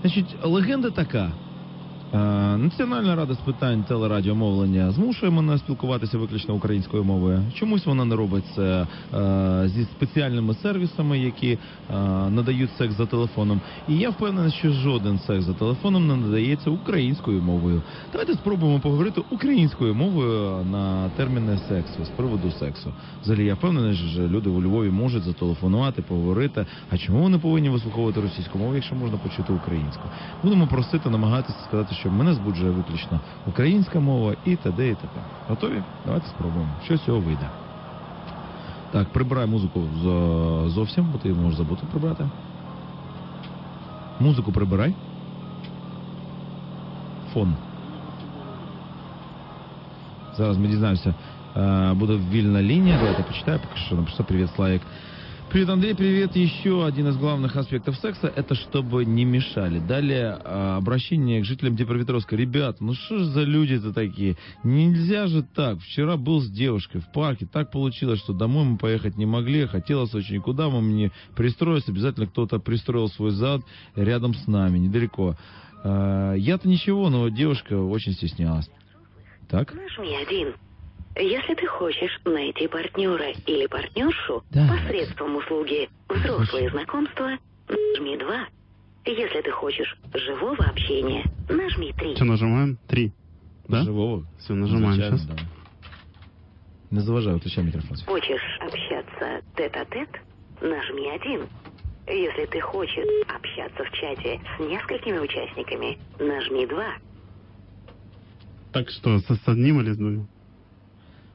Значить, легенда така. Е, Національна рада з питань телерадіомовлення змушує мене спілкуватися виключно українською мовою. Чомусь вона не робить це е, зі спеціальними сервісами, які е, надають секс за телефоном. І я впевнений, що жоден секс за телефоном не надається українською мовою. Давайте спробуємо поговорити українською мовою на терміни сексу з приводу сексу. Взагалі, я впевнений, що люди у Львові можуть зателефонувати, поговорити. А чому вони повинні вислуховувати російську мову, якщо можна почути українську? Будемо просити, намагатися сказати, що мене збуджує виключно українська мова і т.д. і т.п. Готові? Давайте спробуємо. Що з цього вийде. Так, прибирай музику зовсім, бо ти можеш забути прибрати. Музику прибирай. Фон. Зараз ми дізнаємося. Е, Буде вільна лінія. Давайте почитаю, поки що написав привіт, Славик. Привет, Андрей, привет. Еще один из главных аспектов секса – это чтобы не мешали. Далее а, обращение к жителям Днепропетровска. Ребят, ну что ж за люди-то такие? Нельзя же так. Вчера был с девушкой в парке. Так получилось, что домой мы поехать не могли. Хотелось очень куда мы мне пристроились. Обязательно кто-то пристроил свой зад рядом с нами, недалеко. А, Я-то ничего, но девушка очень стеснялась. Так? Нажми один. Если ты хочешь найти партнера или партнершу Да. посредством услуги «Взрослые знакомства», нажми два. Если ты хочешь живого общения, нажми три. Все, нажимаем. Три. Да? Живого. Все, нажимаем Звичайно, сейчас. да. Не заважай, выключай микрофон. Хочешь общаться тет-а-тет? Нажми один. Если ты хочешь общаться в чате с несколькими участниками, нажми два. Так что, с одним или с двумя?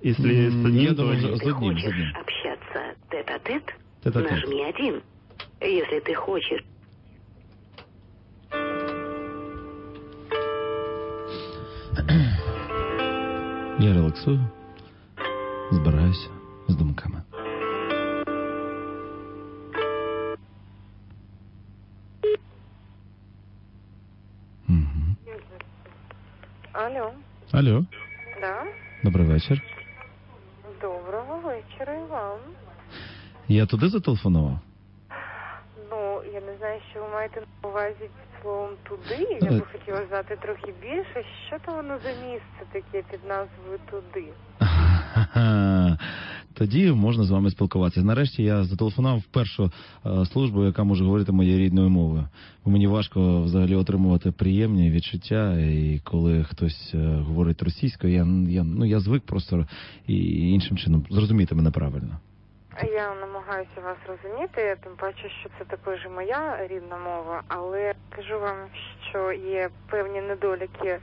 Если mm, нет, то если ты хочешь за общаться тет-а-тет, -а -тет, нажми один. Если ты хочешь Я релаксую, збираюся з думками. Угу. Алло. Алло. Да. Добрий вечір. Я туди зателефонував? Ну, я не знаю, що ви маєте на увазі під словом туди. Я Е. би хотіла знати трохи більше. Що то воно за місце таке під назвою туди? Тоді можна з вами спілкуватися. Нарешті я зателефонував в першу е, службу, яка може говорити моєю рідною мовою. Бо мені важко взагалі отримувати приємні відчуття, і коли хтось е, говорить російською, я, я, ну, я звик просто і іншим чином зрозуміти мене правильно. Я намагаюся вас розуміти, тим паче, що це також і моя рідна мова, але кажу вам, що є певні недоліки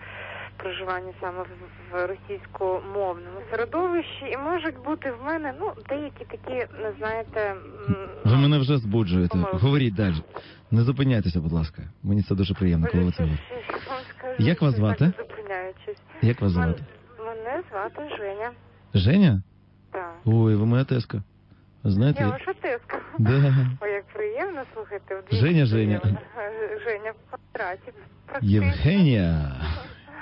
проживання саме в- в російськомовному середовищі, і можуть бути в мене ну деякі такі, не знаєте, Ви мене вже збуджуєте. Помилка. Говоріть далі. Не зупиняйтеся, будь ласка. Мені це дуже приємно, коли ви це Як вас звати? Зупиняючись. Як вас звати? Мене звати Женя. Женя? Так. Ой, ви моя теска. Знаєте, Я ваша тезка. Да. Ой, як приємно, слухайте. Женя, Женя. Женя в квадраті. Євгенія.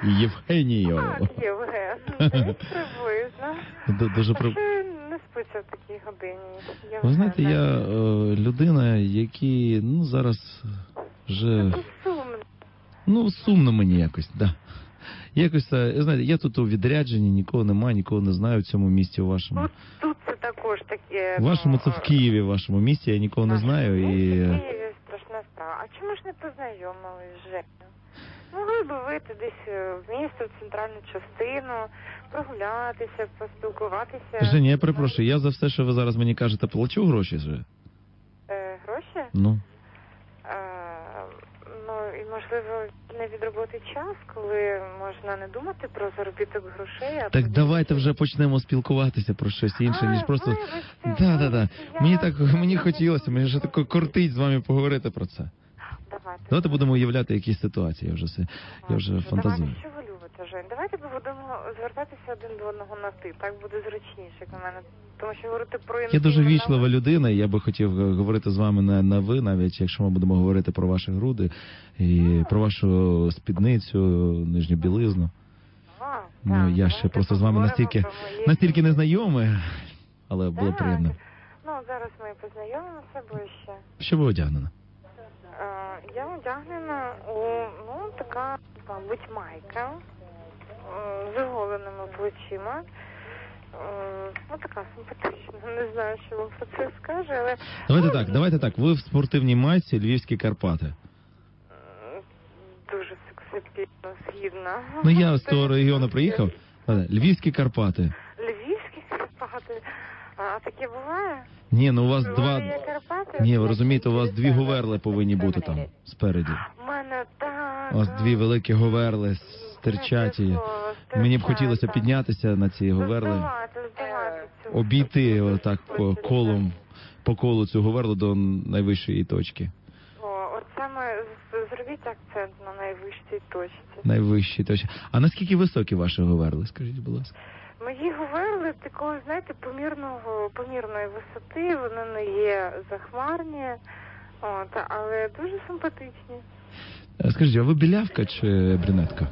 Євгенію. Так, Євген. Приблизно. Дуже при... не спиться в такій годині? Ви знаєте, я е, людина, який ну зараз вже сумний. ну сумно мені якось, да. Якось, е, знаєте, я тут у відрядженні, нікого немає, нікого не знаю в цьому місті у вашому. Тут, таке. В вашому ну, це в Києві, в вашому місті, я нікого не знаю Ну, і. в Києві страшна справа. А чому ж не познайомились з Женю? Могли б вийти десь е, в місто, в центральну частину, прогулятися, поспілкуватися. Женя, я перепрошую, я за все, що ви зараз мені кажете, плачу гроші вже. Е, гроші? Ну. Можливо, не від роботи час, коли можна не думати про заробіток грошей, а Так про давайте вже почнемо спілкуватися про щось інше, ніж просто. ой, Да, да, да. я Мені так мені хотілося, мені вже тако кортить з вами поговорити про це. Давайте. Давайте будемо уявляти якісь ситуації. Я вже все, я вже фантазую. Давайте, що ви любите, Жень? Давайте будемо звертатися один до одного на ти. Так буде зручніше як на мене. Тому що говорити про Я дуже вічлива людина, і я би хотів е, говорити з вами на, на ви, навіть якщо ми будемо говорити про ваші груди і про вашу спідницю, нижню білизну. А, Ну так, я ще просто з вами настільки про мої настільки не знайомий, але було Так. приємно. Ну, зараз ми познайомимося ближче. Що ви одягнена? Е, Я одягнена у ну така, мабуть, майка з оголеними плечима. Ну, така симпатична. Не знаю, що вам про це скаже, але Давайте так, давайте так. Ви в спортивній майці Львівські Карпати. дуже сексапільно, згідна. Ну я з того регіону приїхав. Львівські Карпати. Львівські Карпати. А таке буває? Ні, ну у вас У два. Карпати? Ні, ви розумієте, у вас дві говерли повинні бути там спереді. У мене так. У вас дві великі говерли стирчаті. Мені б хотілося піднятися на ці говерли, обійти отак по колом по колу цю говерлу до найвищої точки. От саме з- зробіть акцент на найвищій точці. Найвищій точки. А наскільки високі ваші говерли? Скажіть, будь ласка. Мої говерли такого, знаєте, помірного, помірної висоти, вони не є захмарні, от, але дуже симпатичні. Е, Скажіть, а ви білявка чи брюнетка?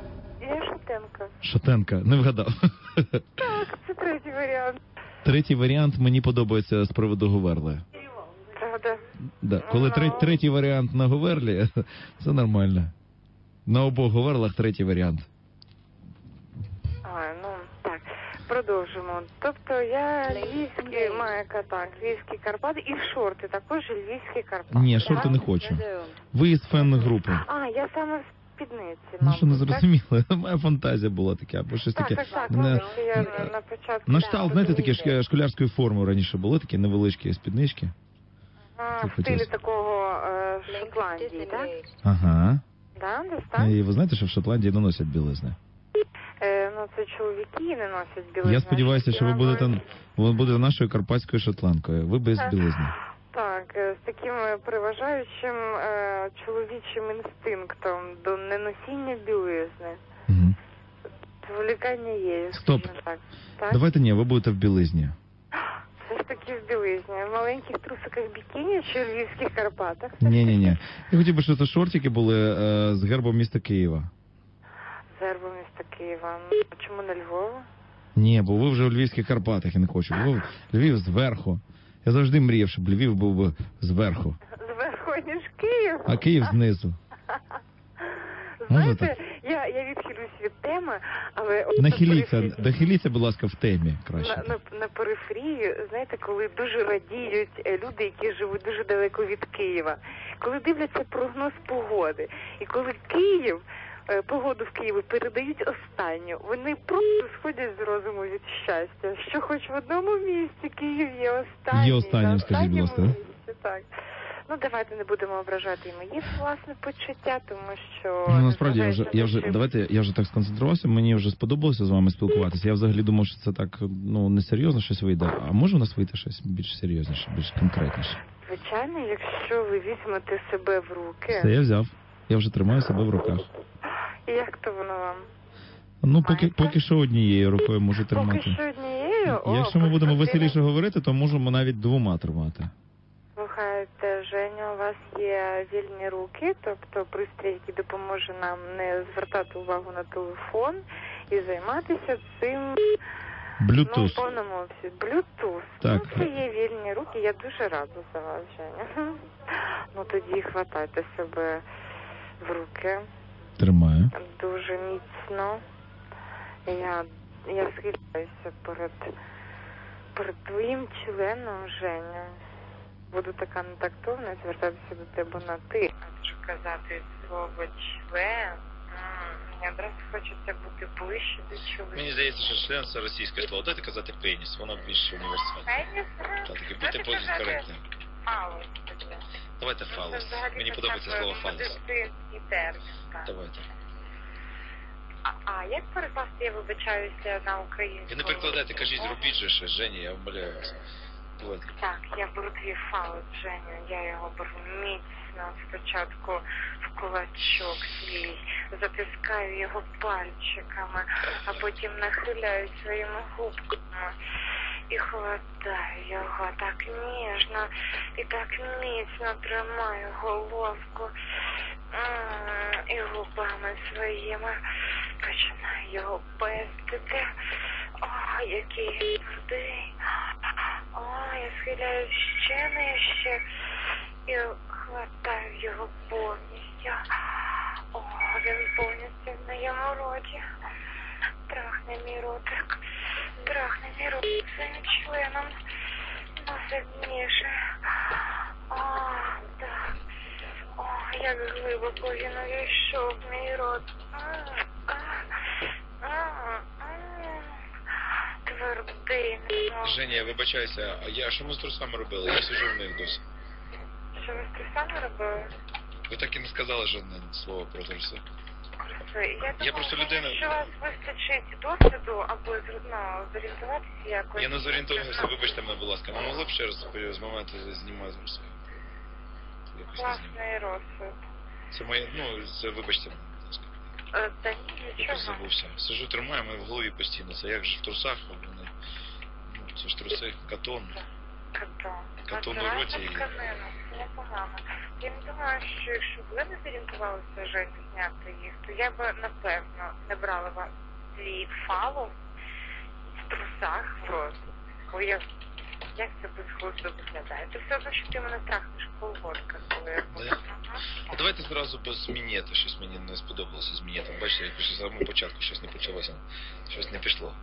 Шатенка. Шатенка, не вгадав. Так, це третій варіант. Третій варіант мені подобається з приводу говерли. Правда. Да. Коли треть- третій варіант на говерлі, це нормально. На обох говерлах третій варіант. А, ну так, продовжимо. Тобто я львівські майка, так, львівські Карпати і шорти також львівські Карпати. Ні, шорти не хочу. Ви із фен-групи. А, я саме в спідниці, Ну що не зрозуміло, моя фантазія була така, або щось таке. так, так, Не- вибачте, я на, на початку. На так, знаєте, такі шк- школярської форми раніше були, такі невеличкі спіднички. А, Це в стилі хотілося. такого е, Шотландії, так? Ага. Да, десь так? І ви знаєте, що в Шотландії не носять білизни. Е, ну, це чоловіки не носять білизну. Я сподіваюся, що ви будете ви будете нашою карпатською шотландкою. Ви без білизни. Так, е, з таким е, переважаючим е, чоловічим інстинктом до неносіння білизни. Угу. Зволікання є. Стоп. Так. так? Давайте ні, ви будете в білизні. Все ж таки в білизні. В маленьких трусиках бікіні чи в львівських Карпатах? Ні, ні, ні. Я хотів би, щоб це шортики були е, з гербом міста Києва. З гербом міста Києва. Ну, Чому не Львова? Ні, бо ви вже у Львівських Карпатах і не хочу. Львів, Львів зверху. Я завжди мріяв, щоб Львів був би зверху, Зверху, ніж Київ. а Київ знизу. Знаєте, я, я відхилюсь від теми, але Нахиліться, на нахиліться, будь ласка, в темі краще. на, на периферії, знаєте, коли дуже радіють е, люди, які живуть дуже далеко від Києва, коли дивляться прогноз погоди, і коли Київ. Е, Погоду в Києві передають останню. Вони просто сходять з розуму від щастя. Що хоч в одному місці Київ є останній. Є останнім, скажіть, будь ласка, місці, так. Ну давайте не будемо ображати і мої власне почуття, тому що Ну, насправді я вже я вже давайте я вже так сконцентрувався. Мені вже сподобалося з вами спілкуватися. Я взагалі думав, що це так ну несерйозно щось вийде. А може у нас вийти щось більш серйозніше, більш конкретніше? Звичайно, якщо ви візьмете себе в руки, Все, я взяв. Я вже тримаю себе в руках. Як то воно вам? Ну, поки поки що однією рукою можу Поки що однією. О, Якщо ми будемо веселіше говорити, то можемо навіть двома тримати. Слухайте, Женя, у вас є вільні руки, тобто пристрій, який допоможе нам не звертати увагу на телефон і займатися цим ну, в Bluetooth. повному обсязі. Bluetooth. Так. Ну, це є вільні руки, я дуже рада за вас, Женя. Ну тоді хватайте себе в руки. Тримаю. Дуже міцно. Я, я схиляюся перед, перед твоїм членом, Женя. Буду така нетактовна звертатися до тебе на ти. Хочу казати слово член. Мені одразу хочеться бути ближче до чоловіка. Мені здається, що член це російське слово. Дайте казати пеніс, воно більш універсальне. Пеніс? Так, таки Давайте будьте коректним. Фалос. Давайте Ну, фалос. Мені подобається слово фалос. Давайте. А, а як перекласти, я вибачаюся, на українську? Ви не перекладайте, кажіть, робіть же ще, Жені, я вмоляю вас. Так, я беру твій фаут, Женю. Я його беру міцно спочатку в кулачок свій, затискаю його пальчиками, а потім нахиляю своїми губками і хватаю його так ніжно і так міцно тримаю головку і губами своїми починаю його пестити. О, який він твердий. О, я схиляю ще нижче і Глотаю його повністю. О, він повністю в моєму роті. Трахне мій ротик. Трахне мій ротик своїм членом. Насильніше. О, так. О, як глибоко він увійшов в мій рот. Твердий. Женя, я вибачаюся, а я що ми з трусами робили? Я сижу в них досі. Що ви з трусами робили? Ви так і не сказали жодне слово про труси. Курси. Я, думаю, просто людина- Що у вас вистачить досвіду, аби ну, зорієнтуватися якось. Я не зорієнтувався, вибачте мене, будь ласка. Ви могли б ще раз з моменту знімати? Якось. Класний розсуд. Це моє, ну, це вибачте мене, будь ласка. Е, Та ні, Я нічого. просто забувся. Сижу, тримаю, мене в голові постійно. Це як же в трусах, вони, ну, це ж труси, катон. Катон у роті. Непогано. Я не думаю, що якщо б ви не зорієнтувалися Жені зняти їх, то я б напевно не брала вам свій фалу в трусах в рот. Бо я як це безглуздо виглядає? Це все одно, що ти мене трахнеш в колготках, коли я буду. А давайте зразу без мінети. Щось мені не сподобалося з мінетом. Бачите, як ще з самого початку щось не почалося. Щось не пішло.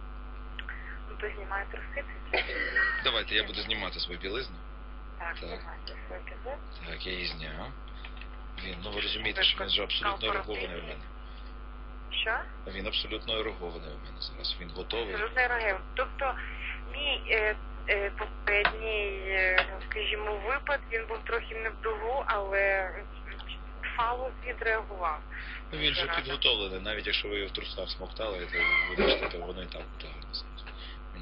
Ну, то знімає труси. Давайте я буду знімати свою білизну. Так, Так. знімайте кізи. Так, я її зняв. Він, ну ви розумієте, що він же абсолютно ерогований у мене. Що? Він абсолютно ерогований у мене зараз. Він готовий. Абсолютно ерогем. Тобто мій е, е, попередній, е, скажімо, випад, він був трохи не в дугу, але фалус відреагував. Ну він же підготовлений, навіть якщо ви його в трусах смоктали, то вибачте, то воно і так гарно.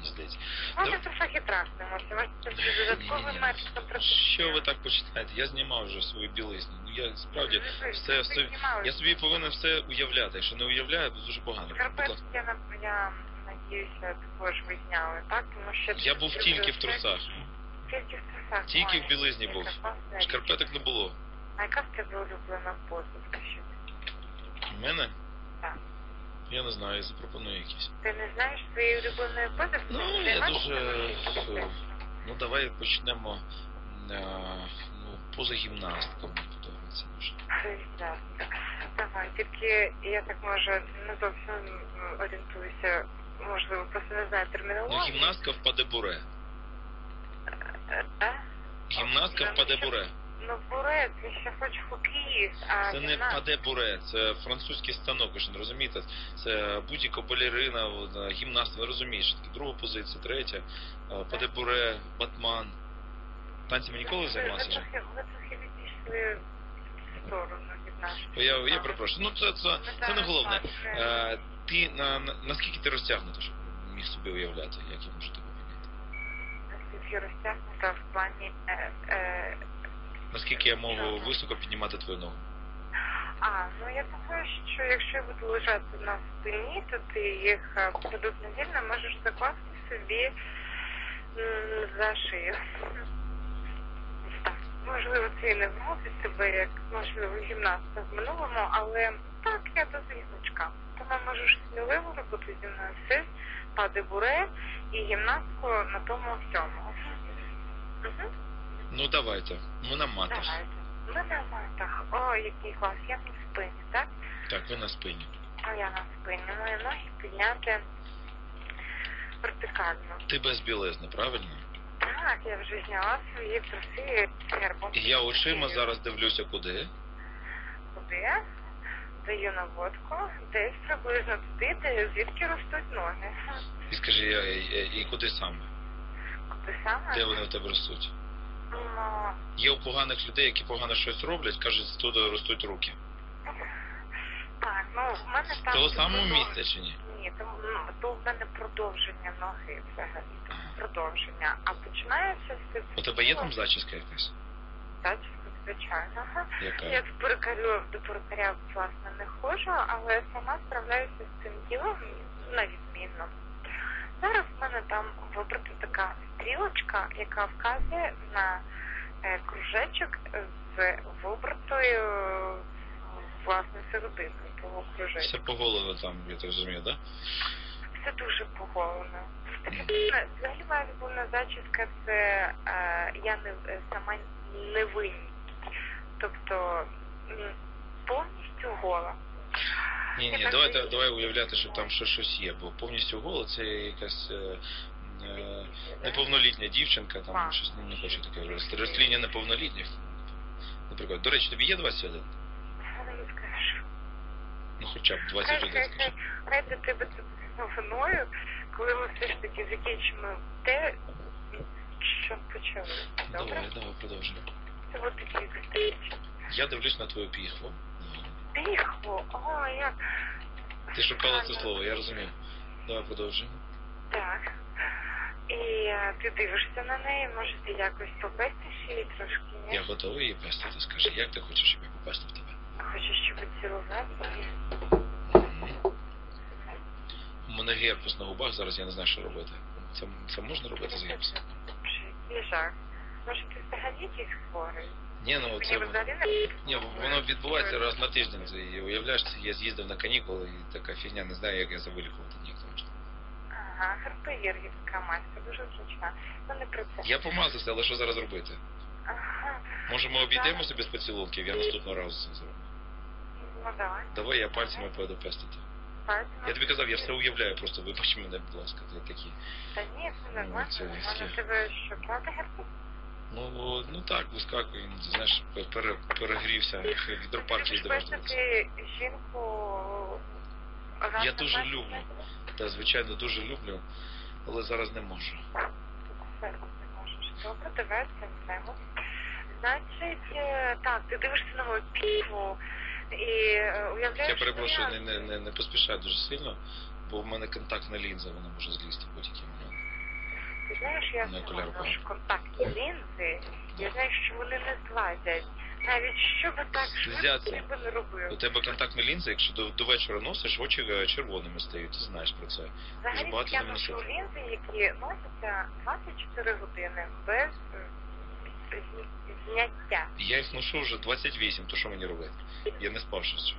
Мені здається. Може, Да. трохи трахнемося, може, це буде додатковий метод контрацепції. Що ви так починаєте? Я знімав вже свою білизну. Ну я справді Ви- все, ви все знімали. я собі повинен все уявляти. Якщо не уявляю, то дуже погано. Будь Шкарпетки, ласка. я, на- я надіюся, також ви зняли, так? Тому що Я був тільки в трусах. Тільки в трусах. Тільки в білизні був. Шкарпеток не було. А яка в тебе улюблена поза, скажіть? У мене? Я не знаю, я запропоную якісь. Ти не знаєш своєї улюбленої пози? Ну, Ти я дуже, ти е, Ну давай почнемо. е, Ну, поза гімнастками подобається. дуже. Давай, тільки я так може не зовсім орієнтуюся, можливо, просто не знаю Ну, термінологію. гімнастка в падебуре. Е, е? Гімнастка в падебуре. Ну, буре, це ще хоч хокеїст, а Це не гімнаст- падебуре, це французький станок, ви ж не розумієте? Це будь-яка балерина, вона, гімнаст, ви розумієте, що таке друга позиція, третя, е, падебуре, батман. Танцями ніколи займався? Ви же? трохи, трохи відійшли в сторону від нашої. Я, я перепрошую. Ну це, це, це не головне. Е, ти на, на наскільки ти розтягнута, щоб міг собі уявляти, як я можу тебе поняти? Наскільки розтягнута в плані... Е, е, Наскільки я можу високо піднімати твою ногу? А, ну я думаю, що якщо я буду лежати на спині, то ти їх е, абсолютно вільно можеш закласти собі за шию. Так, можливо, це і не вносить себе як можливо гімнаста в минулому, але так, я до звісничка. Тому можеш сміливо робити зі мною все, паде буре і гімнастку на тому всьому. Угу. Ну давайте. Ми на матах. Давайте. Ми на матах. О, який клас. Я на спині, так? Так, ви на спині. А я на спині. Мої ноги підняти вертикально. Ти без білизни, правильно? Так, я вже зняла свої труси гербом. І я очима зараз дивлюся куди. Куди? Даю наводку. Десь приблизно туди, де звідки ростуть ноги. І скажи, я, я- і куди саме? Куди саме? Де вони у тебе ростуть? Ну, Є у поганих людей, які погано щось роблять, кажуть, з туди ростуть руки. так, ну в мене там... Того самого місця чи ні? Ні, то, ну, то в мене продовження ноги взагалі. Продовження. А починається все з У тебе є там зачіска якась? Зачіска, звичайно. Яка? Я до перукарю, до перукаря, власне, не ходжу, але сама справляюся з цим ділом на відмінно. Зараз в мене там вибрата така стрілочка, яка вказує на е, кружечок з вибратою власне серединою того Все кружечка. поголено там, я так розумію, да? Все дуже поголено. Взагалі моя любовна зачіска це е, я не е, сама не винні. тобто повністю гола. Ні, ні, Я давай, давай уявляти, що там ще щось є, бо повністю голо це якась е, е, неповнолітня дівчинка, там А. щось не, хочу таке вже. Розтління неповнолітніх. Наприклад, до речі, тобі є 21? Я. Ну хоча б Хай, 21, хай, скажи. хай, до тебе новиною, коли ми все ж таки закінчимо те, що почали. Добре? Давай, давай, продовжуй. Це от такі зустрічі. Я дивлюсь на твою піхву. Тихо, о, як. Ти шукала це слово, я розумію. Давай продовжуй. Так. І е, ти дивишся на неї, може ти якось попестиш її трошки, ні? Я готовий її пестити. Скажи, як ти хочеш, щоб я попестив тебе? Хочеш, щоб цілувати її? Мгм. У мене герпес на губах, зараз я не знаю, що робити. Це, це можна робити з герпесом? Жах. Може ти взагалі якийсь хворий? Ні, ну це... Ні, воно відбувається раз на тиждень. Ти уявляєш, я з'їздив на канікули і така фігня, не знаю, як я завилікувати можу. Ага, герпоєргівська маска, дуже зручна. Ну не про це. Я помазався, але що зараз робити? Ага. Може ми обійдемося без поцілунків, я наступного разу це зроблю. Ну давай. Давай я пальцями пойду пестити. Пальцем. Я тобі казав, я все уявляю, просто вибач мене, будь ласка, ти такі. Та ні, все нормально. Ну, Може тебе що, правда герпес? Ну, ну так, вискакує, ну, знаєш, пере, перегрівся, гідропарк їздив. жінку... Я дуже люблю. Та, звичайно, дуже люблю, але зараз не можу. Все, не можеш. Добре, давай це. Значить, е, так, ти дивишся на мою піву і е, уявляєш... Я перепрошую, не, не, не, не поспішай дуже сильно, бо в мене контактна лінза, вона може злізти будь-який момент. Ти знаєш, я На сама контактні лінзи, я знаю, що вони не злазять. Навіть що би так швидко Зляться. би не У тебе контактна лінза, якщо до, до вечора носиш, очі е, червоними стають, ти знаєш про це. Взагалі багато я ношу лінзи, які носяться 24 години без е, зняття. Я їх ношу вже 28, то що мені робити? Я не спав ще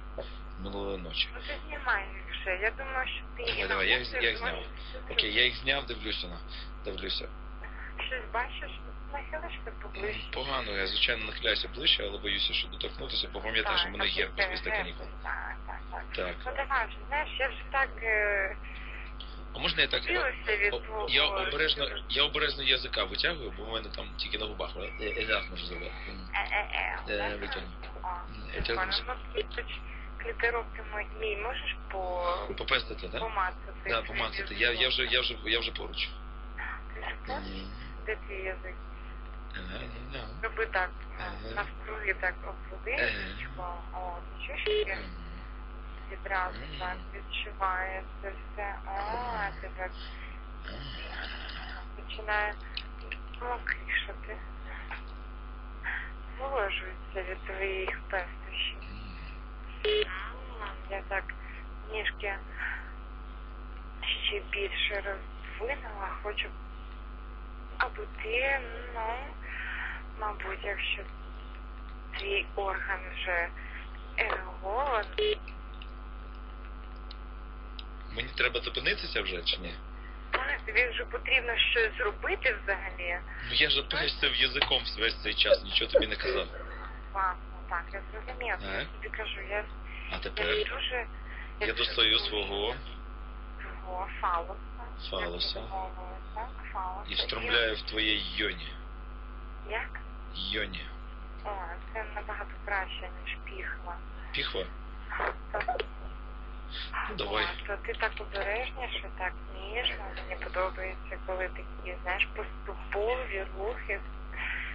минулої ночі. Ну ти знімай вже. Я думаю, що ти Давай, її давай, я їх- я їх ну, зняв. Окей, я їх зняв, дивлюся на. Дивлюся. Щось бачиш, нахилишся поближче. Погано, я звичайно нахиляюся ближче, але боюся, що доторкнутися, бо пам'ятаєш, що в мене герпес так, після так, канікул. Так, так, так. Так. Ну давай вже, знаєш, я вже так е, А можна я так. Від твого Я обережно, я обережно язика витягую, бо в мене там тільки на губах. Е, е, Так можу зробити. М. Е-е-е. Е, витягну. О, Я прикольно. тягнуся. Мій- мій можеш по... Попестити, так? помацати? Так, помацати. Я, я, вже, я, вже, я вже поруч. Де твій язик? Роби так, навкруги так обводи, язичком. О, ти чуєш, як відразу так відчуває це все. О, ти так починає мокрішати. Зволожується від твоїх пестощів. Я так ніжки ще більше розвинула, хочу, аби ти, ну, мабуть, якщо твій орган вже ерголен, Мені треба зупинитися вже чи ні? так, тобі вже потрібно щось зробити взагалі. Ну я ж пестив язиком весь цей час, нічого тобі не казав. Класно, так, я зрозуміла. Я тобі кажу, я, А я дуже... я достаю свого Свого фалоса. Фалоса. Так, фалоса. і встромляю в твоє йоні. Як? Йоні. О, це набагато краще, ніж піхва. Піхва? Так. Ну, давай. О, то ти так обережніше, так ніжно. Мені подобається, коли такі, знаєш, поступові рухи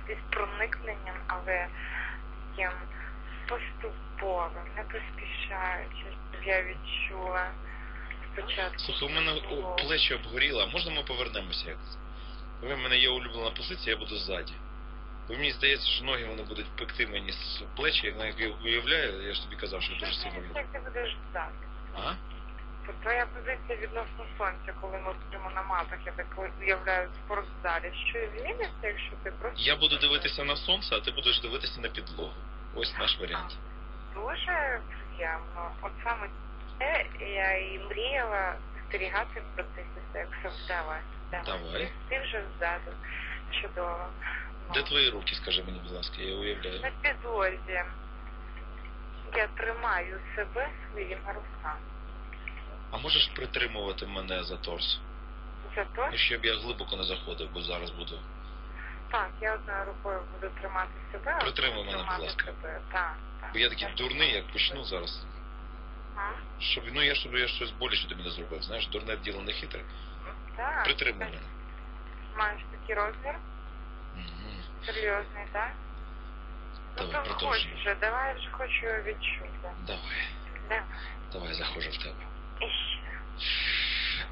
з проникненням, але таким поступовим, не поспішаючи, я відчула спочатку. Слухай, у мене плечі обгоріло, можна ми повернемося якось? Ви в мене є улюблена позиція, я буду ззаді. Бо мені здається, що ноги вони будуть пекти мені з плечі, як навіть я уявляю, я ж тобі казав, що я дуже сильно. Як ти будеш ззаді? А? То твоя позиція відносно сонця, коли ми будемо на матах, я так уявляю, в спортзалі. Що зміниться, якщо ти просто Я буду дивитися на сонце, а ти будеш дивитися на підлогу. Ось наш варіант. дуже приємно. От саме це я і мріяла спостерігати в процесі сексу. Давай, давай. Давай. Ти, ти вже ззаду. Чудово. Де твої руки, скажи мені, будь ласка, я уявляю. На підлозі. Я тримаю себе своїми руками. А можеш притримувати мене за торс? Зато Ну, щоб я глибоко не заходив, бо зараз буду. так, я одною рукою буду тримати себе. Притримуй мене, будь ласка. себе. Так, так. Бо я такий дурний, як почну зараз. А? Щоб, ну я щоб я щось боляче до мене зробив. Знаєш, дурне діло не хитре. Так. Притримуй мене. Маєш такий розмір? Мгм. Серйозний, так? Ну Давай, то продовжуй. вже, давай вже хочу відчути. Давай, Давай. давай, заходжу в тебе. І ще.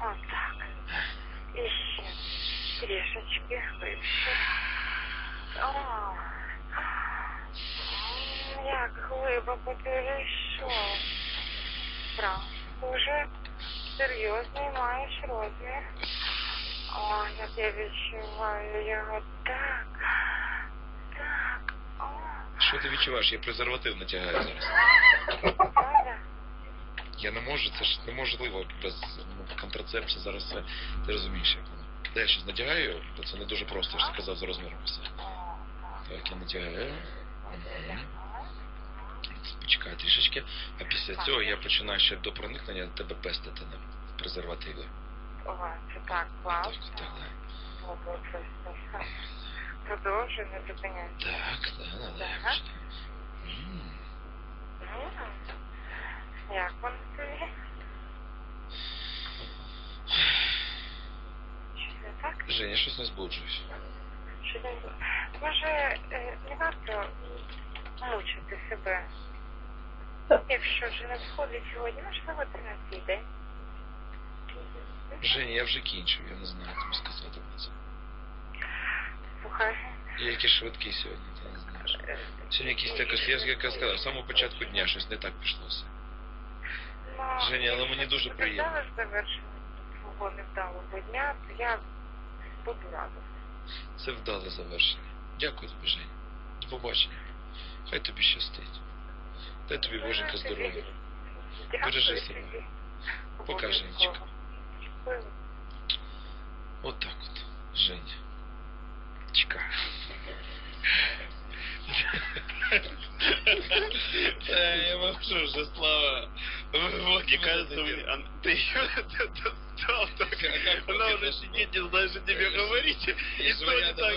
Отак. І ще. Трішечки глибше. О. М, Як глибоко ти війшов. Правда, дуже серйозний маєш розмір. О, як я відчуваю його так. Так. О. Що ти відчуваєш? Я презерватив натягаю зараз. Я не можу, це ж неможливо без ну, контрацепції зараз все. Ти розумієш, як воно. Де я щось надягаю, бо це не дуже просто, я ж сказав за розміром все. Так, я натягаю. Мгм. Почекай трішечки. А після цього я починаю ще до проникнення тебе пестити на презервативи. О, це так Так, так, так. Це. Продовжуй, не зупиняйся. Так, да. Так. М. М. Як? Щось не так? Женя, я щось не збуджуюсь. Що не Може, е, не варто мучити себе. Якщо вже не входить сьогодні, можливо, це на цей день. Женя, я вже кінчив, я не знаю, тобі сказати про це. Слухай, Я якийсь швидкий сьогодні, ти не знаєш. е, Сьогодні якийсь якось, я ж як я сказав, з самого початку дня щось не так пішло все. ну, Женя, але мені якщо дуже ти приємно. дала завершення твого невдалого дня, то я буду рада. Це вдале завершення. Дякую тобі, Женя. До побачення. Хай тобі щастить. Дай тобі Боженька здоров'я. Дякую Бережи тобі. себе. Пока, Обов'язково. Женечка. Дякую. От так от, Женя. Чекаю. Е, Я мовчу вже, Слава. Мне кажется, а, ты ее достал так. Она уже сидит, не знает, что тебе говорить. И что не так.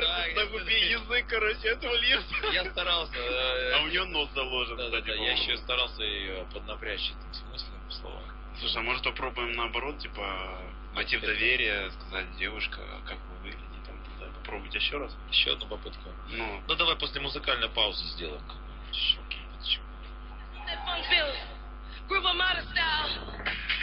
так, на губе, язык, короче, отвалился. Я старался. э, А у нее нос заложен, кстати, я еще старался ее поднапрячь в смысле в словах. Слушай, а может попробуем наоборот, типа, войти в доверие, сказать, девушка, как вы выглядите, там, попробовать еще раз? Еще одну попытку. Ну, Ну давай после музыкальной паузы сделаем какую-нибудь еще. Group Armada style.